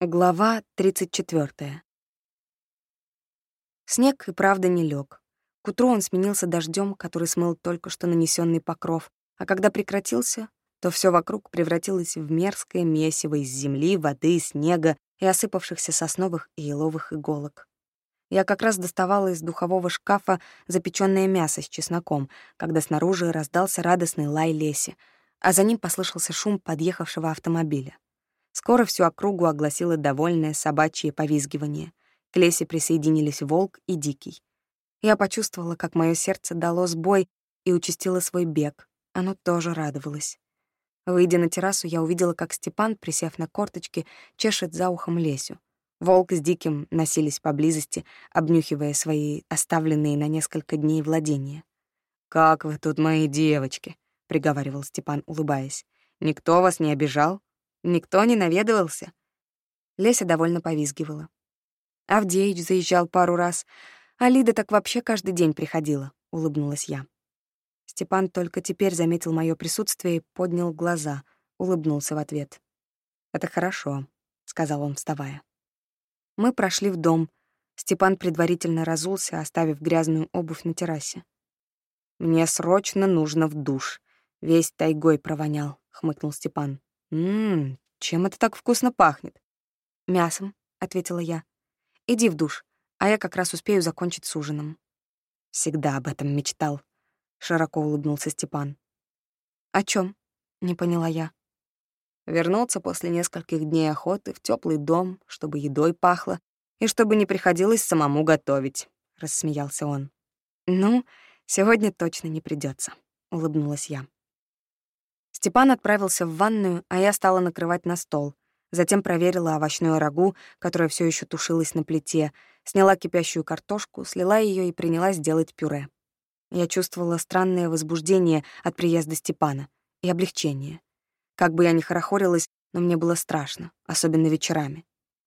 Глава 34. Снег и правда не лег. К утру он сменился дождем, который смыл только что нанесенный покров, а когда прекратился, то все вокруг превратилось в мерзкое месиво из земли, воды, снега и осыпавшихся сосновых и еловых иголок. Я как раз доставала из духового шкафа запеченное мясо с чесноком, когда снаружи раздался радостный лай леси, а за ним послышался шум подъехавшего автомобиля. Скоро всю округу огласило довольное собачье повизгивание. К лесе присоединились волк и дикий. Я почувствовала, как мое сердце дало сбой и участило свой бег. Оно тоже радовалось. Выйдя на террасу, я увидела, как Степан, присев на корточки, чешет за ухом Лесю. Волк с Диким носились поблизости, обнюхивая свои оставленные на несколько дней владения. «Как вы тут, мои девочки!» — приговаривал Степан, улыбаясь. «Никто вас не обижал?» Никто не наведывался. Леся довольно повизгивала. Авдеич заезжал пару раз, а Лида так вообще каждый день приходила, — улыбнулась я. Степан только теперь заметил мое присутствие и поднял глаза, улыбнулся в ответ. «Это хорошо», — сказал он, вставая. Мы прошли в дом. Степан предварительно разулся, оставив грязную обувь на террасе. «Мне срочно нужно в душ. Весь тайгой провонял», — хмыкнул Степан. «Ммм, чем это так вкусно пахнет?» «Мясом», — ответила я. «Иди в душ, а я как раз успею закончить с ужином». «Всегда об этом мечтал», — широко улыбнулся Степан. «О чем? не поняла я. Вернуться после нескольких дней охоты в теплый дом, чтобы едой пахло, и чтобы не приходилось самому готовить», — рассмеялся он. «Ну, сегодня точно не придется, улыбнулась я. Степан отправился в ванную, а я стала накрывать на стол. Затем проверила овощную рагу, которая все еще тушилась на плите, сняла кипящую картошку, слила ее и принялась делать пюре. Я чувствовала странное возбуждение от приезда Степана и облегчение. Как бы я ни хорохорилась, но мне было страшно, особенно вечерами.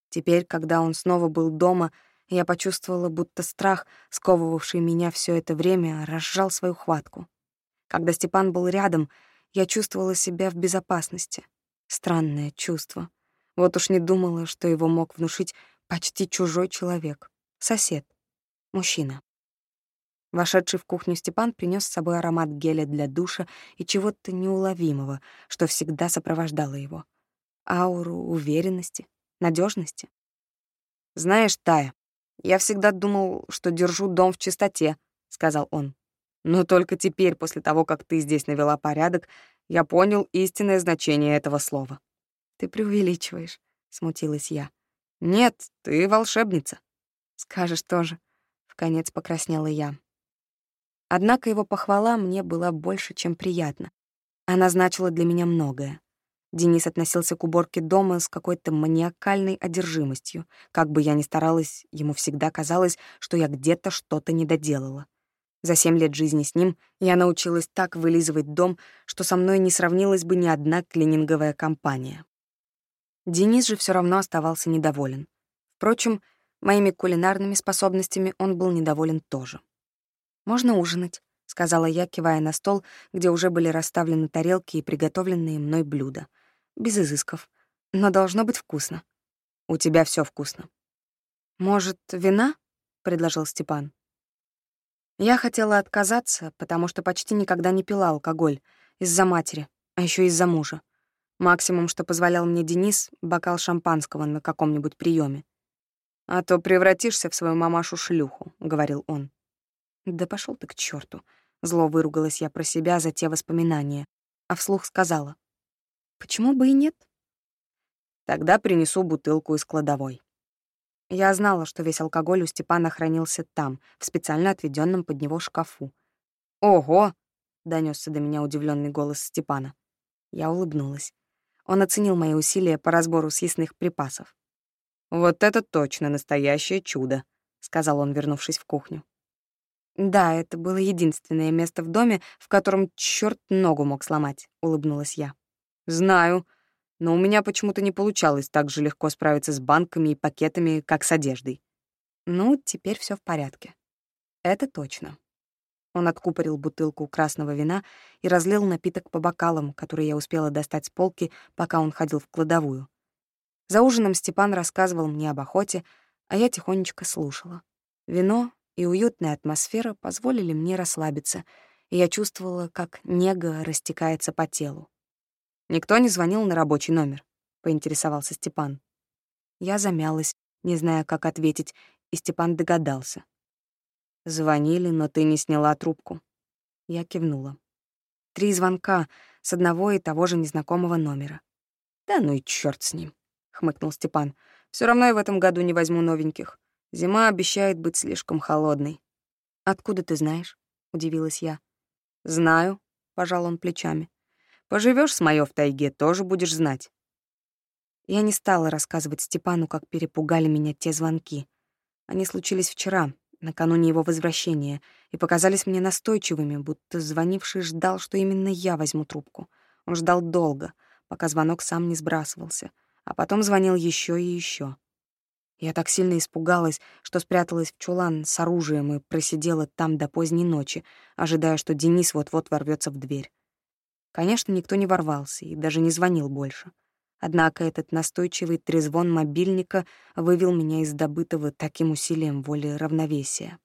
Теперь, когда он снова был дома, я почувствовала, будто страх, сковывавший меня все это время, разжал свою хватку. Когда Степан был рядом — я чувствовала себя в безопасности. Странное чувство. Вот уж не думала, что его мог внушить почти чужой человек. Сосед. Мужчина. Вошедший в кухню Степан принес с собой аромат геля для душа и чего-то неуловимого, что всегда сопровождало его. Ауру уверенности, надежности. «Знаешь, Тая, я всегда думал, что держу дом в чистоте», — сказал он. Но только теперь, после того, как ты здесь навела порядок, я понял истинное значение этого слова. Ты преувеличиваешь, смутилась я. Нет, ты волшебница. Скажешь тоже. В конец покраснела я. Однако его похвала мне была больше, чем приятна. Она значила для меня многое. Денис относился к уборке дома с какой-то маниакальной одержимостью. Как бы я ни старалась, ему всегда казалось, что я где-то что-то не доделала. За семь лет жизни с ним я научилась так вылизывать дом, что со мной не сравнилась бы ни одна клининговая компания. Денис же все равно оставался недоволен. Впрочем, моими кулинарными способностями он был недоволен тоже. «Можно ужинать», — сказала я, кивая на стол, где уже были расставлены тарелки и приготовленные мной блюда. Без изысков. Но должно быть вкусно. «У тебя все вкусно». «Может, вина?» — предложил Степан. Я хотела отказаться, потому что почти никогда не пила алкоголь. Из-за матери, а еще из-за мужа. Максимум, что позволял мне Денис, — бокал шампанского на каком-нибудь приеме. «А то превратишься в свою мамашу-шлюху», — говорил он. «Да пошел ты к черту! Зло выругалась я про себя за те воспоминания, а вслух сказала. «Почему бы и нет?» «Тогда принесу бутылку из кладовой». Я знала, что весь алкоголь у Степана хранился там, в специально отведенном под него шкафу. «Ого!» — донесся до меня удивленный голос Степана. Я улыбнулась. Он оценил мои усилия по разбору съестных припасов. «Вот это точно настоящее чудо», — сказал он, вернувшись в кухню. «Да, это было единственное место в доме, в котором черт ногу мог сломать», — улыбнулась я. «Знаю», но у меня почему-то не получалось так же легко справиться с банками и пакетами, как с одеждой. Ну, теперь все в порядке. Это точно. Он откупорил бутылку красного вина и разлил напиток по бокалам, которые я успела достать с полки, пока он ходил в кладовую. За ужином Степан рассказывал мне об охоте, а я тихонечко слушала. Вино и уютная атмосфера позволили мне расслабиться, и я чувствовала, как нега растекается по телу. «Никто не звонил на рабочий номер?» — поинтересовался Степан. Я замялась, не зная, как ответить, и Степан догадался. «Звонили, но ты не сняла трубку». Я кивнула. Три звонка с одного и того же незнакомого номера. «Да ну и чёрт с ним», — хмыкнул Степан. Все равно я в этом году не возьму новеньких. Зима обещает быть слишком холодной». «Откуда ты знаешь?» — удивилась я. «Знаю», — пожал он плечами. Поживешь с моё в тайге, тоже будешь знать. Я не стала рассказывать Степану, как перепугали меня те звонки. Они случились вчера, накануне его возвращения, и показались мне настойчивыми, будто звонивший ждал, что именно я возьму трубку. Он ждал долго, пока звонок сам не сбрасывался, а потом звонил ещё и ещё. Я так сильно испугалась, что спряталась в чулан с оружием и просидела там до поздней ночи, ожидая, что Денис вот-вот ворвётся в дверь. Конечно, никто не ворвался и даже не звонил больше. Однако этот настойчивый трезвон мобильника вывел меня из добытого таким усилием воли равновесия.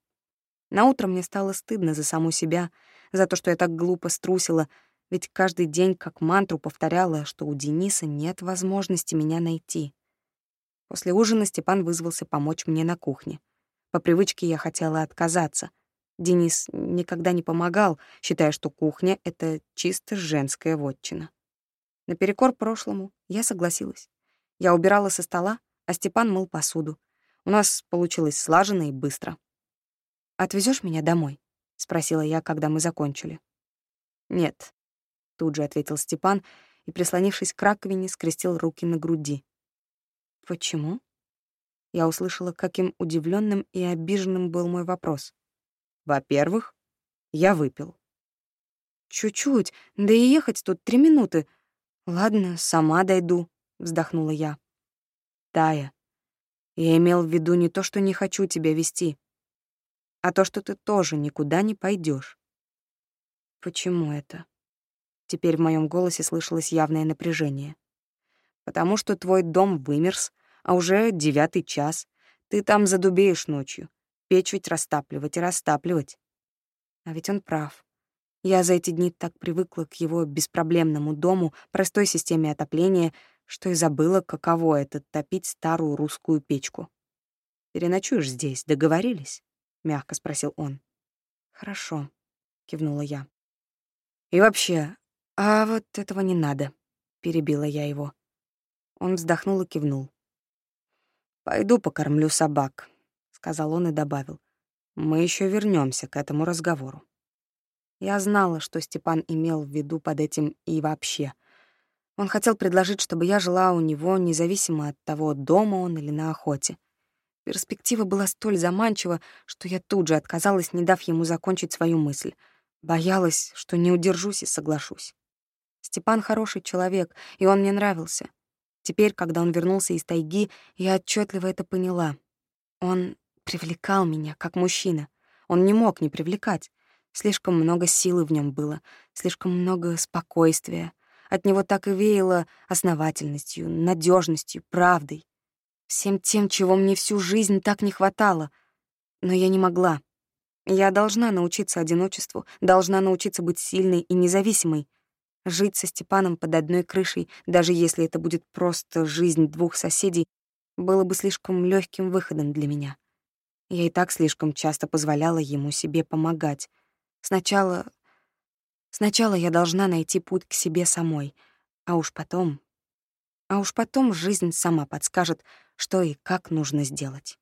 Наутро мне стало стыдно за саму себя, за то, что я так глупо струсила, ведь каждый день как мантру повторяла, что у Дениса нет возможности меня найти. После ужина Степан вызвался помочь мне на кухне. По привычке я хотела отказаться — Денис никогда не помогал, считая, что кухня — это чисто женская вотчина. Наперекор прошлому я согласилась. Я убирала со стола, а Степан мыл посуду. У нас получилось слаженно и быстро. Отвезешь меня домой?» — спросила я, когда мы закончили. «Нет», — тут же ответил Степан и, прислонившись к раковине, скрестил руки на груди. «Почему?» Я услышала, каким удивленным и обиженным был мой вопрос. Во-первых, я выпил. Чуть-чуть, да и ехать тут три минуты. Ладно, сама дойду, вздохнула я. Тая, я имел в виду не то, что не хочу тебя вести, а то, что ты тоже никуда не пойдешь. Почему это? Теперь в моем голосе слышалось явное напряжение. Потому что твой дом вымерз, а уже девятый час. Ты там задубеешь ночью. Печь ведь растапливать и растапливать. А ведь он прав. Я за эти дни так привыкла к его беспроблемному дому, простой системе отопления, что и забыла, каково это — топить старую русскую печку. «Переночуешь здесь, договорились?» — мягко спросил он. «Хорошо», — кивнула я. «И вообще, а вот этого не надо», — перебила я его. Он вздохнул и кивнул. «Пойду покормлю собак сказал он и добавил. Мы еще вернемся к этому разговору. Я знала, что Степан имел в виду под этим и вообще. Он хотел предложить, чтобы я жила у него, независимо от того, дома он или на охоте. Перспектива была столь заманчива, что я тут же отказалась, не дав ему закончить свою мысль. Боялась, что не удержусь и соглашусь. Степан хороший человек, и он мне нравился. Теперь, когда он вернулся из тайги, я отчетливо это поняла. Он привлекал меня, как мужчина. Он не мог не привлекать. Слишком много силы в нем было, слишком много спокойствия. От него так и веяло основательностью, надежностью, правдой. Всем тем, чего мне всю жизнь так не хватало. Но я не могла. Я должна научиться одиночеству, должна научиться быть сильной и независимой. Жить со Степаном под одной крышей, даже если это будет просто жизнь двух соседей, было бы слишком легким выходом для меня. Я и так слишком часто позволяла ему себе помогать. Сначала... Сначала я должна найти путь к себе самой, а уж потом... А уж потом жизнь сама подскажет, что и как нужно сделать.